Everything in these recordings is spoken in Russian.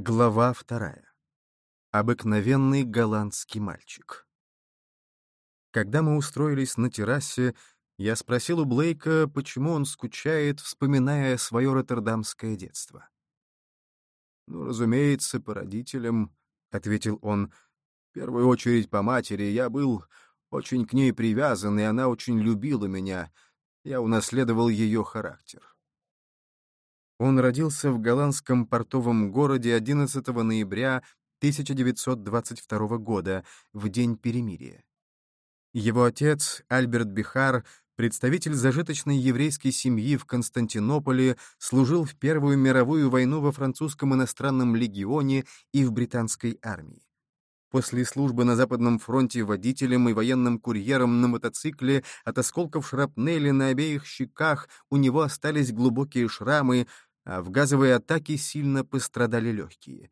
Глава вторая. Обыкновенный голландский мальчик. Когда мы устроились на террасе, я спросил у Блейка, почему он скучает, вспоминая свое роттердамское детство. «Ну, разумеется, по родителям», — ответил он. «В первую очередь по матери. Я был очень к ней привязан, и она очень любила меня. Я унаследовал ее характер». Он родился в голландском портовом городе 11 ноября 1922 года, в день перемирия. Его отец, Альберт Бихар, представитель зажиточной еврейской семьи в Константинополе, служил в Первую мировую войну во французском иностранном легионе и в британской армии. После службы на Западном фронте водителем и военным курьером на мотоцикле от осколков шрапнели на обеих щеках у него остались глубокие шрамы, а в газовой атаке сильно пострадали легкие.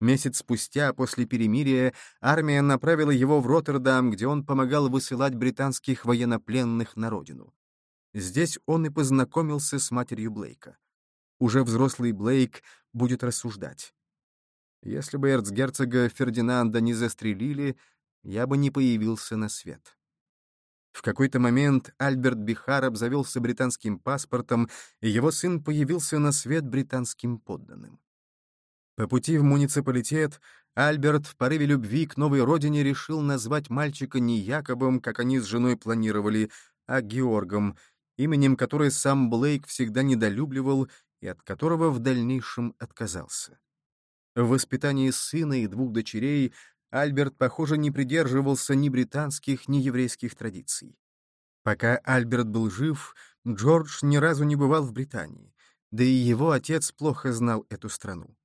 Месяц спустя, после перемирия, армия направила его в Роттердам, где он помогал высылать британских военнопленных на родину. Здесь он и познакомился с матерью Блейка. Уже взрослый Блейк будет рассуждать. Если бы эрцгерцога Фердинанда не застрелили, я бы не появился на свет. В какой-то момент Альберт Бихар обзавелся британским паспортом, и его сын появился на свет британским подданным. По пути в муниципалитет Альберт в порыве любви к новой родине решил назвать мальчика не Якобом, как они с женой планировали, а Георгом, именем которое сам Блейк всегда недолюбливал и от которого в дальнейшем отказался. В воспитании сына и двух дочерей Альберт, похоже, не придерживался ни британских, ни еврейских традиций. Пока Альберт был жив, Джордж ни разу не бывал в Британии, да и его отец плохо знал эту страну.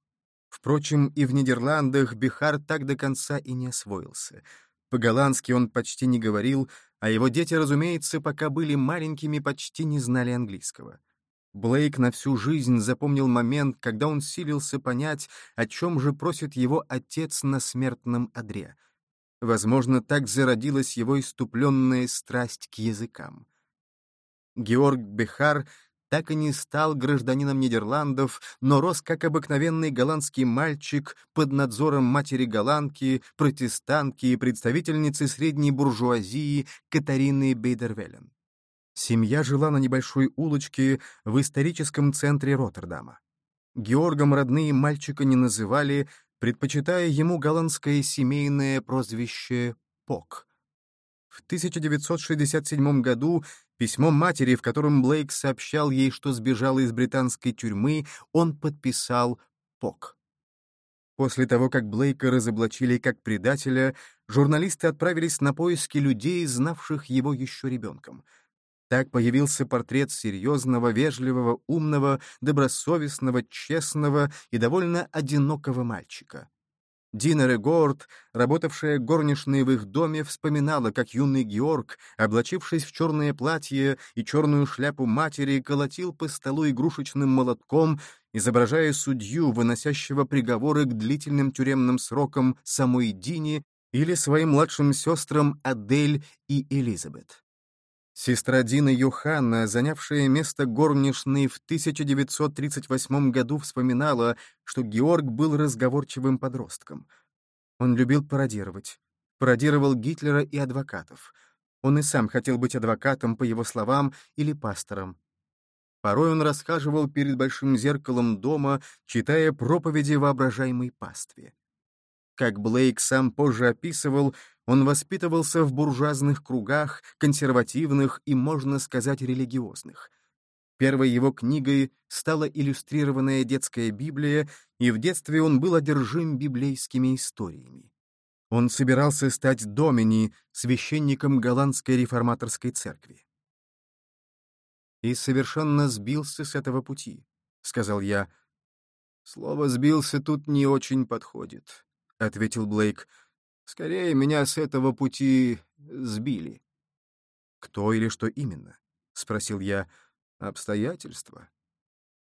Впрочем, и в Нидерландах Бихар так до конца и не освоился. По-голландски он почти не говорил, а его дети, разумеется, пока были маленькими, почти не знали английского. Блейк на всю жизнь запомнил момент, когда он силился понять, о чем же просит его отец на смертном одре. Возможно, так зародилась его иступленная страсть к языкам. Георг Бехар так и не стал гражданином Нидерландов, но рос как обыкновенный голландский мальчик под надзором матери-голландки, протестантки и представительницы средней буржуазии Катарины Бейдервелен. Семья жила на небольшой улочке в историческом центре Роттердама. Георгом родные мальчика не называли, предпочитая ему голландское семейное прозвище Пок. В 1967 году письмо матери, в котором Блейк сообщал ей, что сбежал из британской тюрьмы, он подписал Пок. После того, как Блейка разоблачили как предателя, журналисты отправились на поиски людей, знавших его еще ребенком — так появился портрет серьезного, вежливого, умного, добросовестного, честного и довольно одинокого мальчика. Дина Регорд, работавшая горничной в их доме, вспоминала, как юный Георг, облачившись в черное платье и черную шляпу матери, колотил по столу игрушечным молотком, изображая судью, выносящего приговоры к длительным тюремным срокам самой Дине или своим младшим сестрам Адель и Элизабет. Сестра Дина Йоханна, занявшая место горничной в 1938 году, вспоминала, что Георг был разговорчивым подростком. Он любил пародировать. Пародировал Гитлера и адвокатов. Он и сам хотел быть адвокатом, по его словам, или пастором. Порой он расхаживал перед большим зеркалом дома, читая проповеди воображаемой пастве. Как Блейк сам позже описывал, он воспитывался в буржуазных кругах, консервативных и, можно сказать, религиозных. Первой его книгой стала иллюстрированная детская Библия, и в детстве он был одержим библейскими историями. Он собирался стать домини, священником голландской реформаторской церкви. «И совершенно сбился с этого пути», — сказал я. «Слово «сбился» тут не очень подходит», — ответил Блейк. Скорее, меня с этого пути сбили. «Кто или что именно?» — спросил я. «Обстоятельства».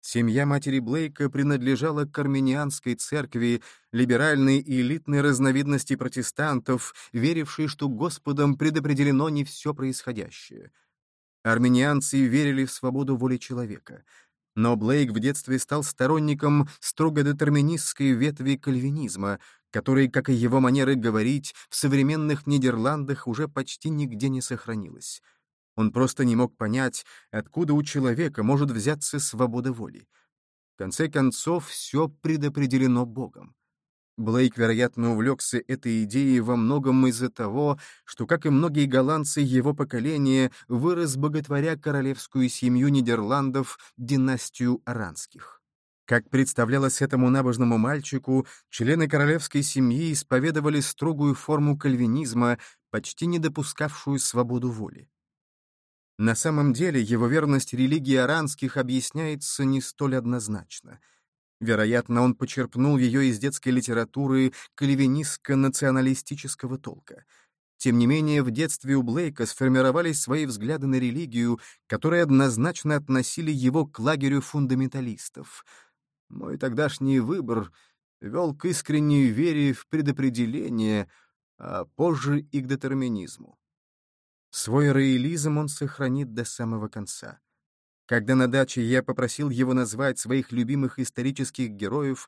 Семья матери Блейка принадлежала к арменианской церкви, либеральной и элитной разновидности протестантов, верившей, что Господом предопределено не все происходящее. Арменианцы верили в свободу воли человека. Но Блейк в детстве стал сторонником строго детерминистской ветви кальвинизма, который, как и его манеры говорить, в современных Нидерландах уже почти нигде не сохранилась. Он просто не мог понять, откуда у человека может взяться свобода воли. В конце концов, все предопределено Богом. Блейк, вероятно, увлекся этой идеей во многом из-за того, что, как и многие голландцы его поколения, вырос боготворя королевскую семью Нидерландов, династию Аранских. Как представлялось этому набожному мальчику, члены королевской семьи исповедовали строгую форму кальвинизма, почти не допускавшую свободу воли. На самом деле его верность религии аранских объясняется не столь однозначно — Вероятно, он почерпнул ее из детской литературы кальвинистско-националистического толка. Тем не менее, в детстве у Блейка сформировались свои взгляды на религию, которые однозначно относили его к лагерю фундаменталистов. Мой тогдашний выбор вел к искренней вере в предопределение, а позже и к детерминизму. Свой реализм он сохранит до самого конца. Когда на даче я попросил его назвать своих любимых исторических героев,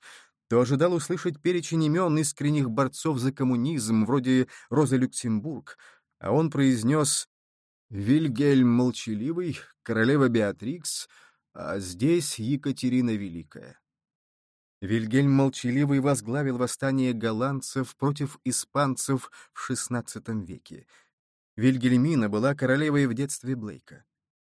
то ожидал услышать перечень имен искренних борцов за коммунизм, вроде Розы Люксембург, а он произнес «Вильгельм Молчаливый, королева Беатрикс, а здесь Екатерина Великая». Вильгельм Молчаливый возглавил восстание голландцев против испанцев в XVI веке. Вильгельмина была королевой в детстве Блейка.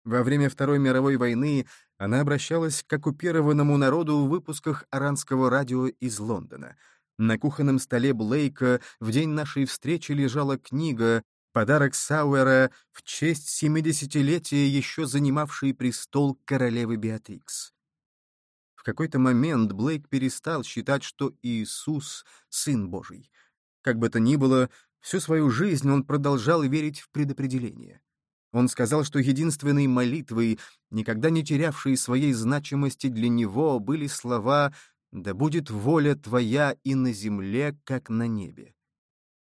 Во время Второй мировой войны она обращалась к оккупированному народу в выпусках аранского радио из Лондона. На кухонном столе Блейка в день нашей встречи лежала книга «Подарок Сауэра в честь 70-летия еще занимавшей престол королевы Беатрикс». В какой-то момент Блейк перестал считать, что Иисус — Сын Божий. Как бы то ни было, всю свою жизнь он продолжал верить в предопределение. Он сказал, что единственной молитвой, никогда не терявшей своей значимости для него, были слова «Да будет воля твоя и на земле, как на небе».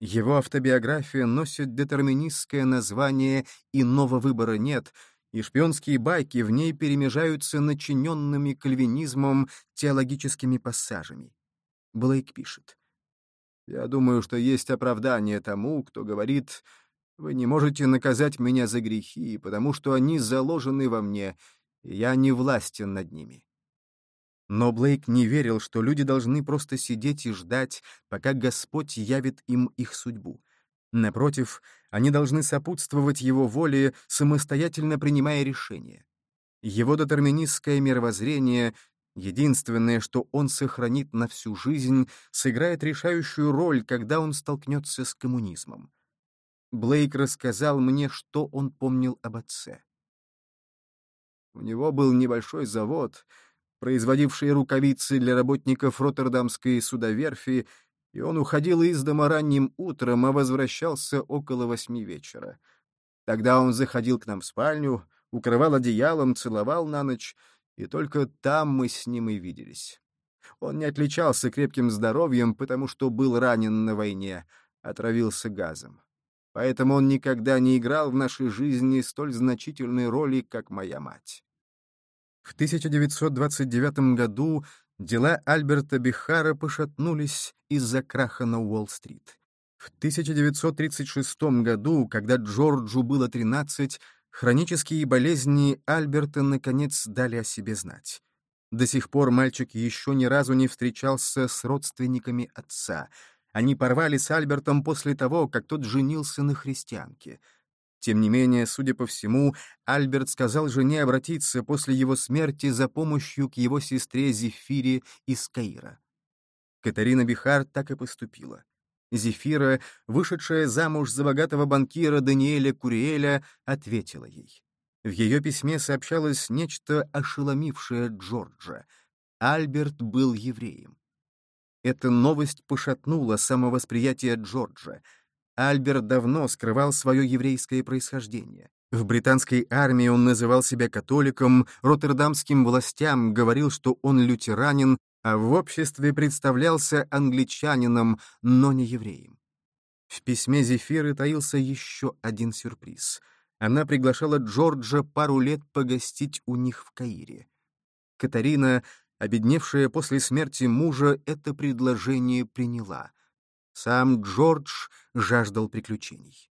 Его автобиография носит детерминистское название «Иного выбора нет», и шпионские байки в ней перемежаются начиненными кальвинизмом теологическими пассажами. Блейк пишет. «Я думаю, что есть оправдание тому, кто говорит, вы не можете наказать меня за грехи, потому что они заложены во мне, и я не властен над ними. Но Блейк не верил, что люди должны просто сидеть и ждать, пока Господь явит им их судьбу. Напротив, они должны сопутствовать его воле, самостоятельно принимая решения. Его детерминистское мировоззрение — единственное, что он сохранит на всю жизнь, сыграет решающую роль, когда он столкнется с коммунизмом. Блейк рассказал мне, что он помнил об отце. У него был небольшой завод, производивший рукавицы для работников Роттердамской судоверфи, и он уходил из дома ранним утром, а возвращался около восьми вечера. Тогда он заходил к нам в спальню, укрывал одеялом, целовал на ночь, и только там мы с ним и виделись. Он не отличался крепким здоровьем, потому что был ранен на войне, отравился газом поэтому он никогда не играл в нашей жизни столь значительной роли, как моя мать. В 1929 году дела Альберта Бихара пошатнулись из-за краха на Уолл-стрит. В 1936 году, когда Джорджу было 13, хронические болезни Альберта наконец дали о себе знать. До сих пор мальчик еще ни разу не встречался с родственниками отца — они порвали с Альбертом после того, как тот женился на христианке. Тем не менее, судя по всему, Альберт сказал жене обратиться после его смерти за помощью к его сестре Зефире из Каира. Катарина Бихар так и поступила. Зефира, вышедшая замуж за богатого банкира Даниэля Куриэля, ответила ей. В ее письме сообщалось нечто ошеломившее Джорджа. Альберт был евреем. Эта новость пошатнула самовосприятие Джорджа. Альберт давно скрывал свое еврейское происхождение. В британской армии он называл себя католиком, роттердамским властям говорил, что он лютеранин, а в обществе представлялся англичанином, но не евреем. В письме Зефиры таился еще один сюрприз. Она приглашала Джорджа пару лет погостить у них в Каире. Катарина, обедневшая после смерти мужа, это предложение приняла. Сам Джордж жаждал приключений.